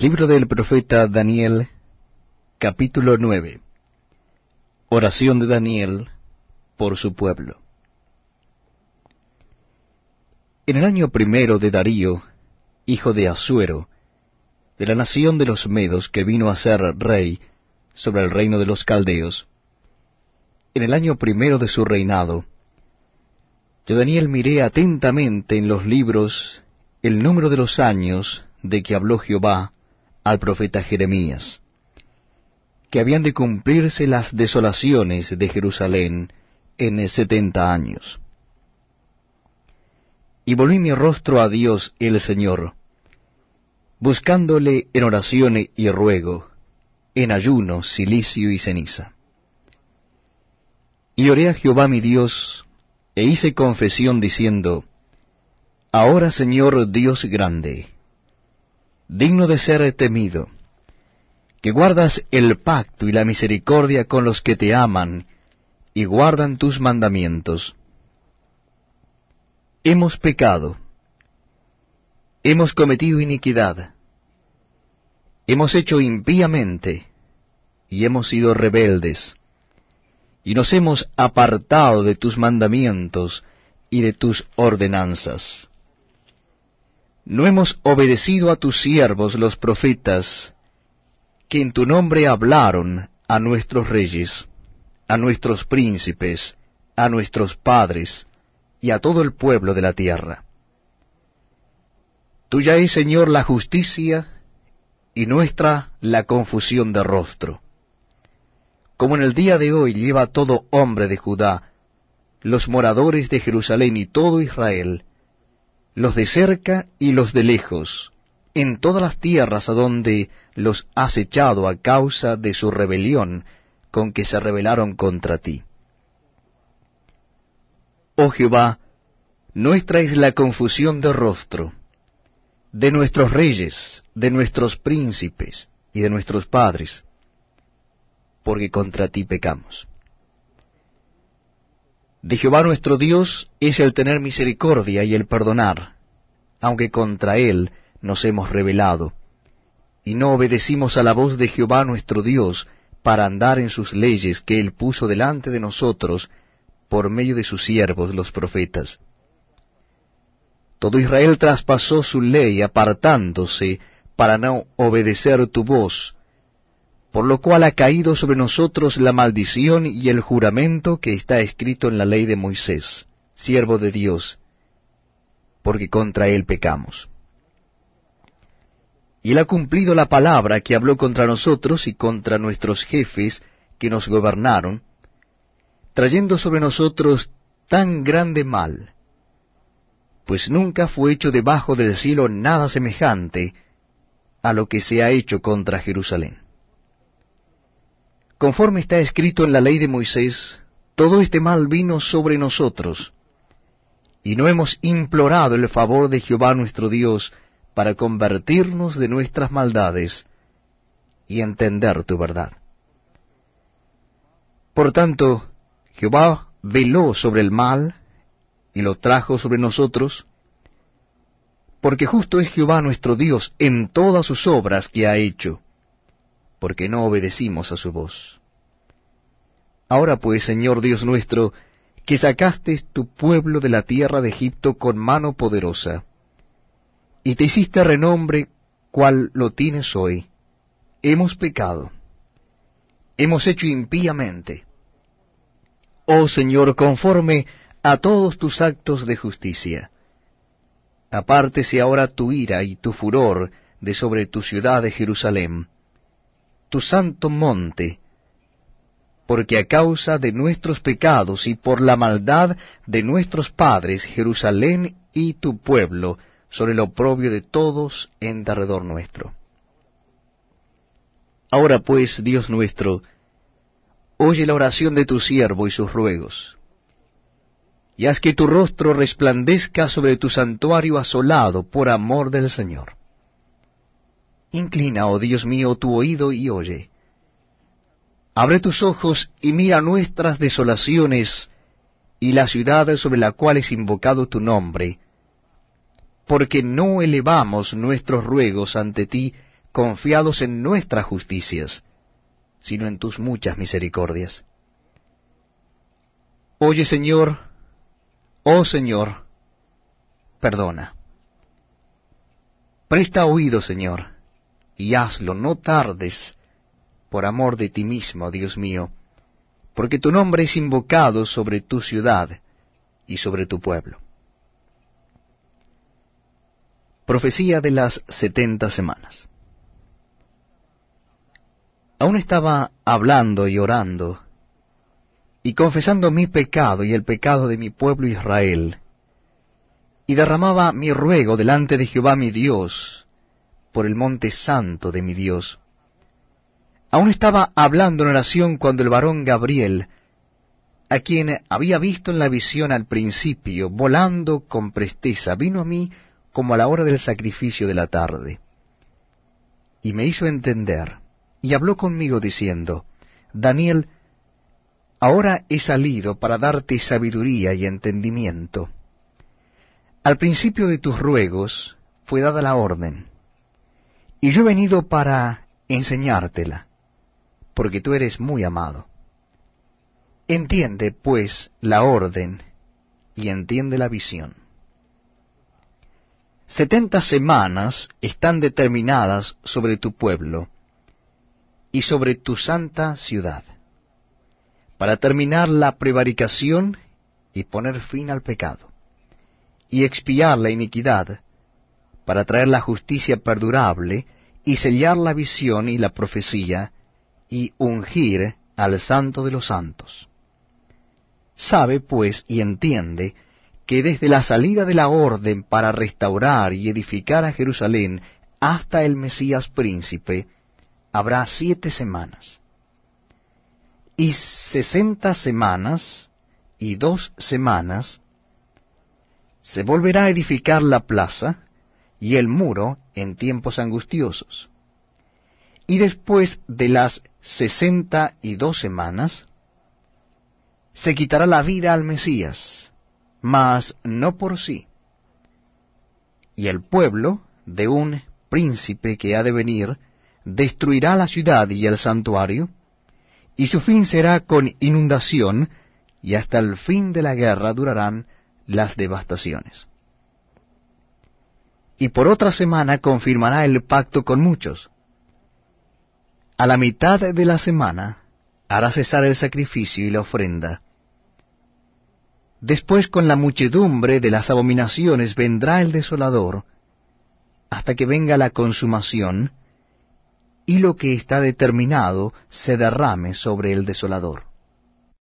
Libro del profeta Daniel, capítulo 9. Oración de Daniel por su pueblo. En el año primero de Darío, hijo de Asuero, de la nación de los Medos que vino a ser rey sobre el reino de los Caldeos, en el año primero de su reinado, yo Daniel miré atentamente en los libros el número de los años de que habló Jehová al profeta Jeremías, que habían de cumplirse las desolaciones de Jerusalén en setenta años. Y volví mi rostro a Dios el Señor, buscándole en oración y ruego, en ayuno, silicio y ceniza. Y oré a Jehová mi Dios, e hice confesión diciendo, Ahora Señor Dios grande, digno de ser temido, que guardas el pacto y la misericordia con los que te aman y guardan tus mandamientos. Hemos pecado, hemos cometido iniquidad, hemos hecho impíamente y hemos sido rebeldes y nos hemos apartado de tus mandamientos y de tus ordenanzas. No hemos obedecido a tus siervos los profetas, que en tu nombre hablaron a nuestros reyes, a nuestros príncipes, a nuestros padres, y a todo el pueblo de la tierra. Tuya es, Señor, la justicia, y nuestra la confusión de rostro como en el día de hoy lleva todo hombre de Judá, los moradores de Jerusalén y todo Israel, los de cerca y los de lejos, en todas las tierras a donde los has echado a causa de su rebelión con que se rebelaron contra ti. Oh Jehová, nuestra es la confusión de rostro, de nuestros reyes, de nuestros príncipes y de nuestros padres, porque contra ti pecamos. De Jehová nuestro Dios es el tener misericordia y el perdonar, aunque contra Él nos hemos rebelado, y no obedecimos a la voz de Jehová nuestro Dios para andar en sus leyes que Él puso delante de nosotros por medio de sus siervos los profetas. Todo Israel traspasó su ley apartándose para no obedecer tu voz, por lo cual ha caído sobre nosotros la maldición y el juramento que está escrito en la ley de Moisés, siervo de Dios, porque contra él pecamos. Y él ha cumplido la palabra que habló contra nosotros y contra nuestros jefes que nos gobernaron, trayendo sobre nosotros tan grande mal, pues nunca fue hecho debajo del cielo nada semejante a lo que se ha hecho contra Jerusalén. Conforme está escrito en la ley de Moisés, todo este mal vino sobre nosotros, y no hemos implorado el favor de Jehová nuestro Dios para convertirnos de nuestras maldades y entender tu verdad. Por tanto, Jehová veló sobre el mal y lo trajo sobre nosotros, porque justo es Jehová nuestro Dios en todas sus obras que ha hecho porque no obedecimos a su voz. Ahora pues, Señor Dios nuestro, que sacaste tu pueblo de la tierra de Egipto con mano poderosa, y te hiciste renombre cual lo tienes hoy, hemos pecado, hemos hecho impíamente. Oh Señor, conforme a todos tus actos de justicia, apártese ahora tu ira y tu furor de sobre tu ciudad de Jerusalén, tu santo monte, porque a causa de nuestros pecados y por la maldad de nuestros padres, Jerusalén y tu pueblo son el oprobio de todos en derredor nuestro. Ahora pues, Dios nuestro, oye la oración de tu siervo y sus ruegos, y haz que tu rostro resplandezca sobre tu santuario asolado por amor del Señor. Inclina, oh Dios mío, tu oído y oye. Abre tus ojos y mira nuestras desolaciones y la ciudad sobre la cual es invocado tu nombre, porque no elevamos nuestros ruegos ante ti confiados en nuestras justicias, sino en tus muchas misericordias. Oye, Señor, oh Señor, perdona. Presta oído, Señor, y hazlo, no tardes, por amor de ti mismo, Dios mío, porque tu nombre es invocado sobre tu ciudad y sobre tu pueblo. Profecía de las setenta semanas. Aún estaba hablando y orando, y confesando mi pecado y el pecado de mi pueblo Israel, y derramaba mi ruego delante de Jehová mi Dios, por el monte santo de mi Dios. Aún estaba hablando en oración cuando el varón Gabriel, a quien había visto en la visión al principio, volando con presteza, vino a mí como a la hora del sacrificio de la tarde, y me hizo entender, y habló conmigo diciendo, Daniel, ahora he salido para darte sabiduría y entendimiento. Al principio de tus ruegos fue dada la orden, y yo he venido para enseñártela, porque tú eres muy amado. Entiende, pues, la orden, y entiende la visión. Setenta semanas están determinadas sobre tu pueblo, y sobre tu santa ciudad, para terminar la prevaricación y poner fin al pecado, y expiar la iniquidad, para traer la justicia perdurable, y sellar la visión y la profecía, y ungir al santo de los santos. Sabe, pues, y entiende, que desde la salida de la orden para restaurar y edificar a Jerusalén hasta el Mesías príncipe, habrá siete semanas. Y sesenta semanas y dos semanas se volverá a edificar la plaza y el muro en tiempos angustiosos. Y después de las sesenta y dos semanas, se quitará la vida al Mesías, mas no por sí. Y el pueblo de un príncipe que ha de venir destruirá la ciudad y el santuario, y su fin será con inundación, y hasta el fin de la guerra durarán las devastaciones. Y por otra semana confirmará el pacto con muchos. A la mitad de la semana hará cesar el sacrificio y la ofrenda. Después con la muchedumbre de las abominaciones vendrá el desolador, hasta que venga la consumación, y lo que está determinado se derrame sobre el desolador.